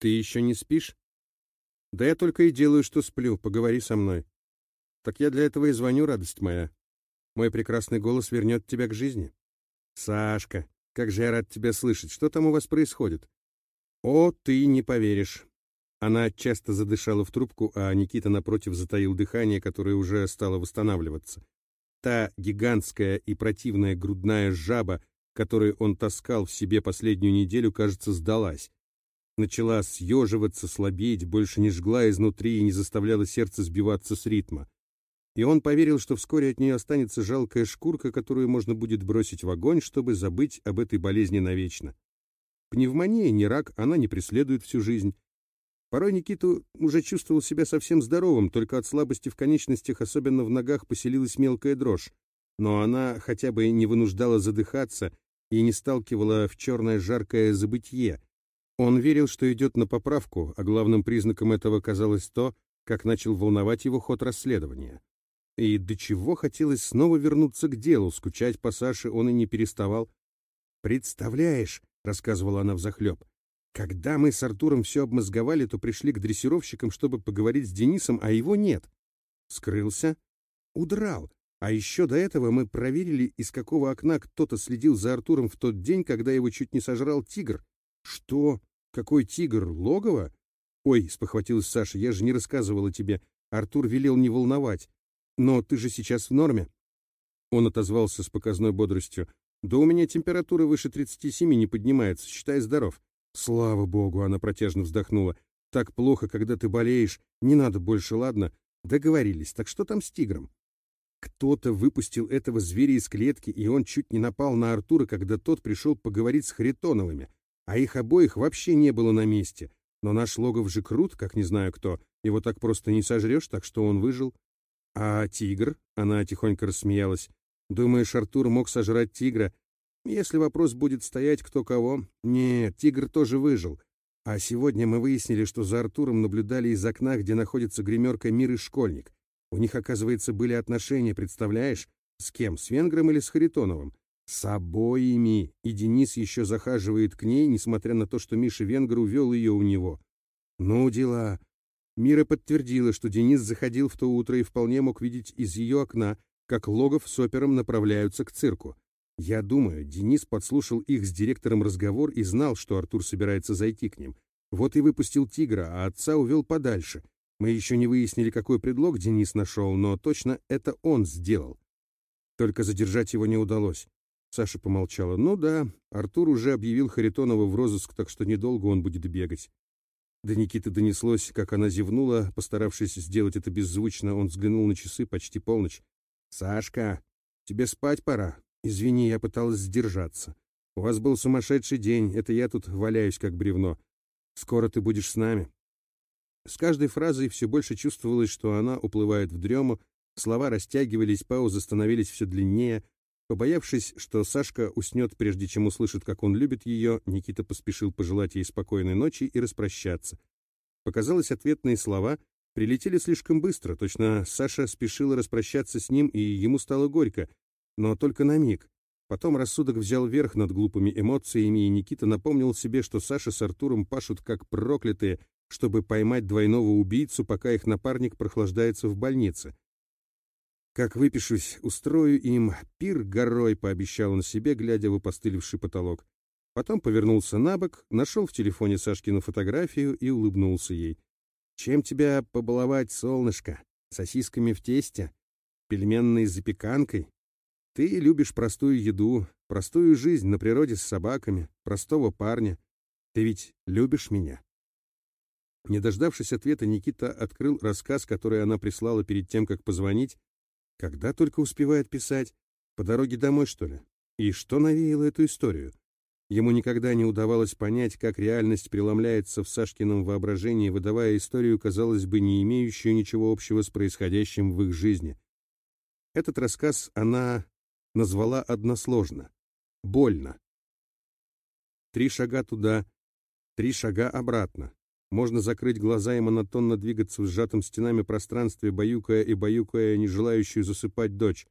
Ты еще не спишь? Да я только и делаю, что сплю. Поговори со мной. Так я для этого и звоню, радость моя. Мой прекрасный голос вернет тебя к жизни. Сашка, как же я рад тебя слышать. Что там у вас происходит? О, ты не поверишь. Она часто задышала в трубку, а Никита напротив затаил дыхание, которое уже стало восстанавливаться. Та гигантская и противная грудная жаба, которую он таскал в себе последнюю неделю, кажется, сдалась. Начала съеживаться, слабеть, больше не жгла изнутри и не заставляла сердце сбиваться с ритма. И он поверил, что вскоре от нее останется жалкая шкурка, которую можно будет бросить в огонь, чтобы забыть об этой болезни навечно. Пневмония, не рак, она не преследует всю жизнь. Порой Никиту уже чувствовал себя совсем здоровым, только от слабости в конечностях, особенно в ногах, поселилась мелкая дрожь. Но она хотя бы не вынуждала задыхаться и не сталкивала в черное жаркое забытье. Он верил, что идет на поправку, а главным признаком этого казалось то, как начал волновать его ход расследования. И до чего хотелось снова вернуться к делу, скучать по Саше он и не переставал. «Представляешь», — рассказывала она взахлеб, «когда мы с Артуром все обмозговали, то пришли к дрессировщикам, чтобы поговорить с Денисом, а его нет. Скрылся? Удрал. А еще до этого мы проверили, из какого окна кто-то следил за Артуром в тот день, когда его чуть не сожрал тигр. Что? Какой тигр? Логово? Ой, спохватилась Саша, я же не рассказывала тебе. Артур велел не волновать. Но ты же сейчас в норме. Он отозвался с показной бодростью. Да у меня температура выше 37 не поднимается, считай здоров. Слава богу, она протяжно вздохнула. Так плохо, когда ты болеешь. Не надо больше, ладно? Договорились. Так что там с тигром? Кто-то выпустил этого зверя из клетки, и он чуть не напал на Артура, когда тот пришел поговорить с Харитоновыми. А их обоих вообще не было на месте. Но наш Логов же крут, как не знаю кто. Его так просто не сожрешь, так что он выжил. «А тигр?» — она тихонько рассмеялась. «Думаешь, Артур мог сожрать тигра? Если вопрос будет стоять кто кого...» «Нет, тигр тоже выжил. А сегодня мы выяснили, что за Артуром наблюдали из окна, где находится гримерка Мир и Школьник. У них, оказывается, были отношения, представляешь? С кем? С Венгром или с Харитоновым? С обоими. И Денис еще захаживает к ней, несмотря на то, что Миша Венгр увел ее у него. Ну, дела. Мира подтвердила, что Денис заходил в то утро и вполне мог видеть из ее окна, как Логов с опером направляются к цирку. Я думаю, Денис подслушал их с директором разговор и знал, что Артур собирается зайти к ним. Вот и выпустил тигра, а отца увел подальше. Мы еще не выяснили, какой предлог Денис нашел, но точно это он сделал. Только задержать его не удалось. Саша помолчала. «Ну да, Артур уже объявил Харитонова в розыск, так что недолго он будет бегать. До Никиты донеслось, как она зевнула, постаравшись сделать это беззвучно, он взглянул на часы почти полночь. «Сашка, тебе спать пора. Извини, я пыталась сдержаться. У вас был сумасшедший день, это я тут валяюсь как бревно. Скоро ты будешь с нами». С каждой фразой все больше чувствовалось, что она уплывает в дрему, слова растягивались, паузы становились все длиннее, Побоявшись, что Сашка уснет, прежде чем услышит, как он любит ее, Никита поспешил пожелать ей спокойной ночи и распрощаться. Показалось, ответные слова прилетели слишком быстро, точно Саша спешила распрощаться с ним, и ему стало горько, но только на миг. Потом рассудок взял верх над глупыми эмоциями, и Никита напомнил себе, что Саша с Артуром пашут как проклятые, чтобы поймать двойного убийцу, пока их напарник прохлаждается в больнице. Как выпишусь, устрою им пир горой, пообещал он себе, глядя в опостылевший потолок. Потом повернулся на бок, нашел в телефоне Сашкину фотографию и улыбнулся ей. «Чем тебя побаловать, солнышко? Сосисками в тесте? Пельменной запеканкой? Ты любишь простую еду, простую жизнь на природе с собаками, простого парня. Ты ведь любишь меня?» Не дождавшись ответа, Никита открыл рассказ, который она прислала перед тем, как позвонить, когда только успевает писать? По дороге домой, что ли? И что навеяло эту историю? Ему никогда не удавалось понять, как реальность преломляется в Сашкином воображении, выдавая историю, казалось бы, не имеющую ничего общего с происходящим в их жизни. Этот рассказ она назвала односложно — «Больно». Три шага туда, три шага обратно. Можно закрыть глаза и монотонно двигаться в сжатом стенами пространстве, баюкая и баюкая не желающую засыпать дочь.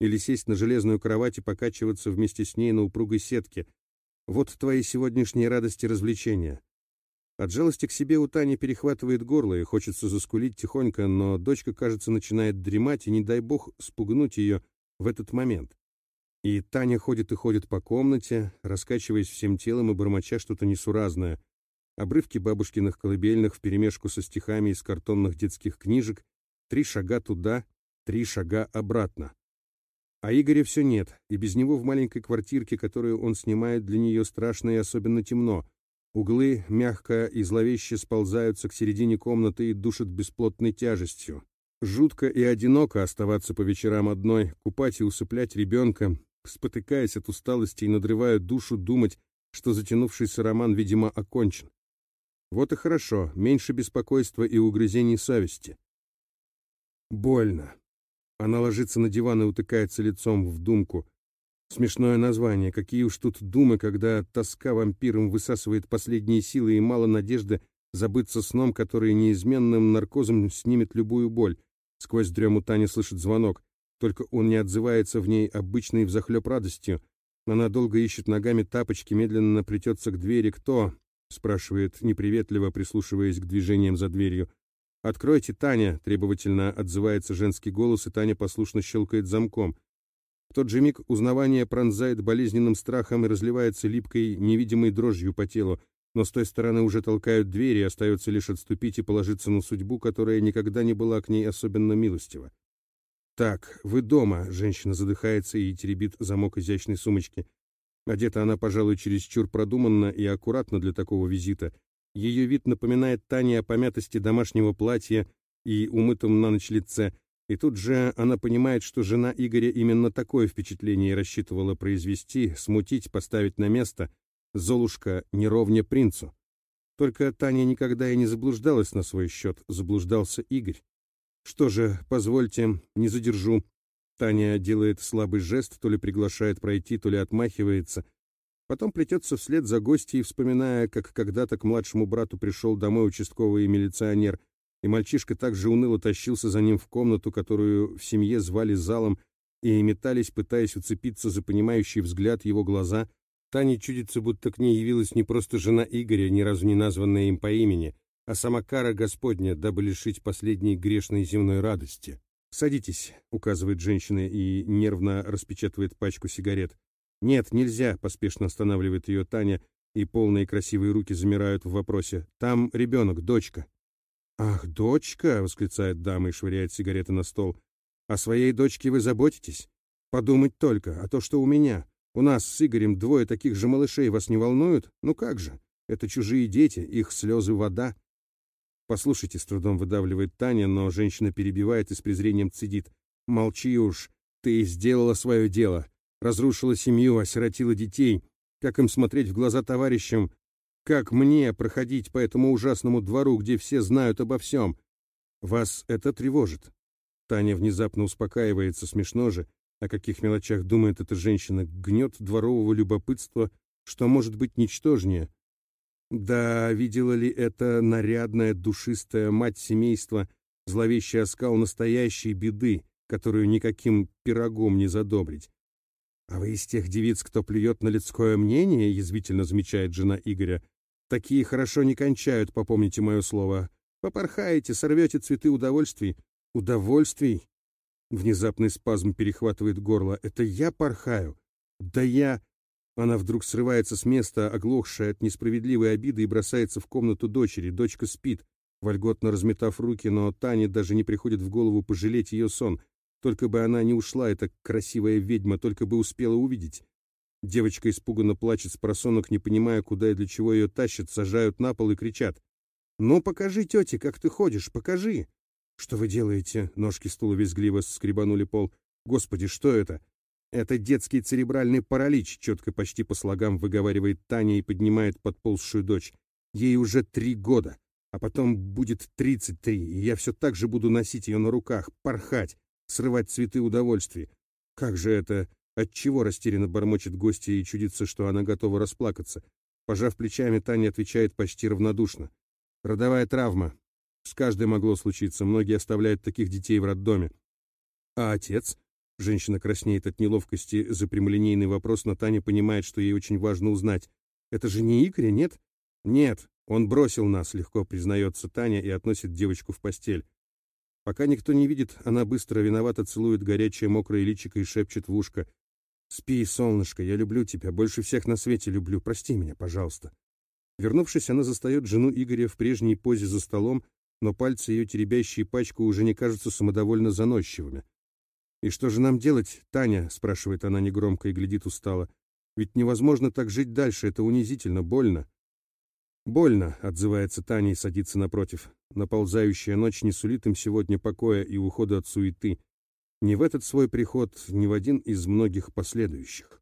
Или сесть на железную кровать и покачиваться вместе с ней на упругой сетке. Вот твои сегодняшние радости развлечения. От жалости к себе у Тани перехватывает горло и хочется заскулить тихонько, но дочка, кажется, начинает дремать, и не дай бог спугнуть ее в этот момент. И Таня ходит и ходит по комнате, раскачиваясь всем телом и бормоча что-то несуразное. Обрывки бабушкиных колыбельных вперемешку со стихами из картонных детских книжек, три шага туда, три шага обратно. А Игоря все нет, и без него в маленькой квартирке, которую он снимает, для нее страшно и особенно темно. Углы мягко и зловеще сползаются к середине комнаты и душат бесплотной тяжестью. Жутко и одиноко оставаться по вечерам одной, купать и усыплять ребенка, спотыкаясь от усталости и надрывая душу, думать, что затянувшийся роман, видимо, окончен. Вот и хорошо, меньше беспокойства и угрызений совести. Больно. Она ложится на диван и утыкается лицом в думку. Смешное название. Какие уж тут думы, когда тоска вампиром высасывает последние силы и мало надежды забыться сном, который неизменным наркозом снимет любую боль. Сквозь дрему Таня слышит звонок. Только он не отзывается в ней обычной взахлеб радостью. Она долго ищет ногами тапочки, медленно плетется к двери. «Кто?» — спрашивает неприветливо, прислушиваясь к движениям за дверью. «Откройте, Таня!» — требовательно отзывается женский голос, и Таня послушно щелкает замком. В тот же миг узнавание пронзает болезненным страхом и разливается липкой, невидимой дрожью по телу, но с той стороны уже толкают двери, и остается лишь отступить и положиться на судьбу, которая никогда не была к ней особенно милостива. «Так, вы дома», — женщина задыхается и теребит замок изящной сумочки. Одета она, пожалуй, чересчур продуманно и аккуратно для такого визита. Ее вид напоминает Тане о помятости домашнего платья и умытом на ночь лице, и тут же она понимает, что жена Игоря именно такое впечатление рассчитывала произвести, смутить, поставить на место. Золушка не ровня принцу. Только Таня никогда и не заблуждалась на свой счет, заблуждался Игорь. Что же, позвольте, не задержу. Таня делает слабый жест, то ли приглашает пройти, то ли отмахивается. Потом плетется вслед за гостьей, вспоминая, как когда-то к младшему брату пришел домой участковый милиционер, и мальчишка также уныло тащился за ним в комнату, которую в семье звали залом, и метались, пытаясь уцепиться за понимающий взгляд его глаза. Тане чудится, будто к ней явилась не просто жена Игоря, ни разу не названная им по имени — а сама кара Господня, дабы лишить последней грешной земной радости. «Садитесь», — указывает женщина и нервно распечатывает пачку сигарет. «Нет, нельзя», — поспешно останавливает ее Таня, и полные красивые руки замирают в вопросе. «Там ребенок, дочка». «Ах, дочка!» — восклицает дама и швыряет сигареты на стол. «О своей дочке вы заботитесь? Подумать только, а то, что у меня. У нас с Игорем двое таких же малышей вас не волнуют? Ну как же? Это чужие дети, их слезы вода. «Послушайте», — с трудом выдавливает Таня, но женщина перебивает и с презрением цедит. «Молчи уж. Ты сделала свое дело. Разрушила семью, осиротила детей. Как им смотреть в глаза товарищам? Как мне проходить по этому ужасному двору, где все знают обо всем? Вас это тревожит?» Таня внезапно успокаивается, смешно же. О каких мелочах думает эта женщина? Гнет дворового любопытства, что может быть ничтожнее. Да, видела ли это нарядная, душистая мать семейства, зловещий оскал настоящей беды, которую никаким пирогом не задобрить? «А вы из тех девиц, кто плюет на людское мнение?» — язвительно замечает жена Игоря. «Такие хорошо не кончают, попомните мое слово. Попорхаете, сорвете цветы удовольствий». «Удовольствий?» Внезапный спазм перехватывает горло. «Это я порхаю?» «Да я...» Она вдруг срывается с места, оглохшая от несправедливой обиды, и бросается в комнату дочери. Дочка спит, вольготно разметав руки, но Тане даже не приходит в голову пожалеть ее сон. Только бы она не ушла, эта красивая ведьма, только бы успела увидеть. Девочка испуганно плачет с просонок, не понимая, куда и для чего ее тащат, сажают на пол и кричат. «Ну, покажи, тете, как ты ходишь, покажи!» «Что вы делаете?» Ножки стула визгливо скребанули пол. «Господи, что это?» Это детский церебральный паралич, четко почти по слогам выговаривает Таня и поднимает подползшую дочь. Ей уже три года, а потом будет тридцать три, и я все так же буду носить ее на руках, порхать, срывать цветы удовольствия. Как же это... Отчего растерянно бормочет гостья и чудится, что она готова расплакаться? Пожав плечами, Таня отвечает почти равнодушно. Родовая травма. С каждой могло случиться, многие оставляют таких детей в роддоме. А отец? Женщина краснеет от неловкости за прямолинейный вопрос, но Таня понимает, что ей очень важно узнать. «Это же не Игоря, нет?» «Нет, Он бросил нас, легко признается Таня и относит девочку в постель. Пока никто не видит, она быстро виновато целует горячее мокрое личико и шепчет в ушко. «Спи, солнышко, я люблю тебя, больше всех на свете люблю, прости меня, пожалуйста». Вернувшись, она застает жену Игоря в прежней позе за столом, но пальцы ее, теребящие пачку, уже не кажутся самодовольно заносчивыми. «И что же нам делать, Таня?» — спрашивает она негромко и глядит устало. «Ведь невозможно так жить дальше, это унизительно, больно». «Больно», — отзывается Таня и садится напротив. Наползающая ночь не сулит им сегодня покоя и ухода от суеты. Ни в этот свой приход, ни в один из многих последующих.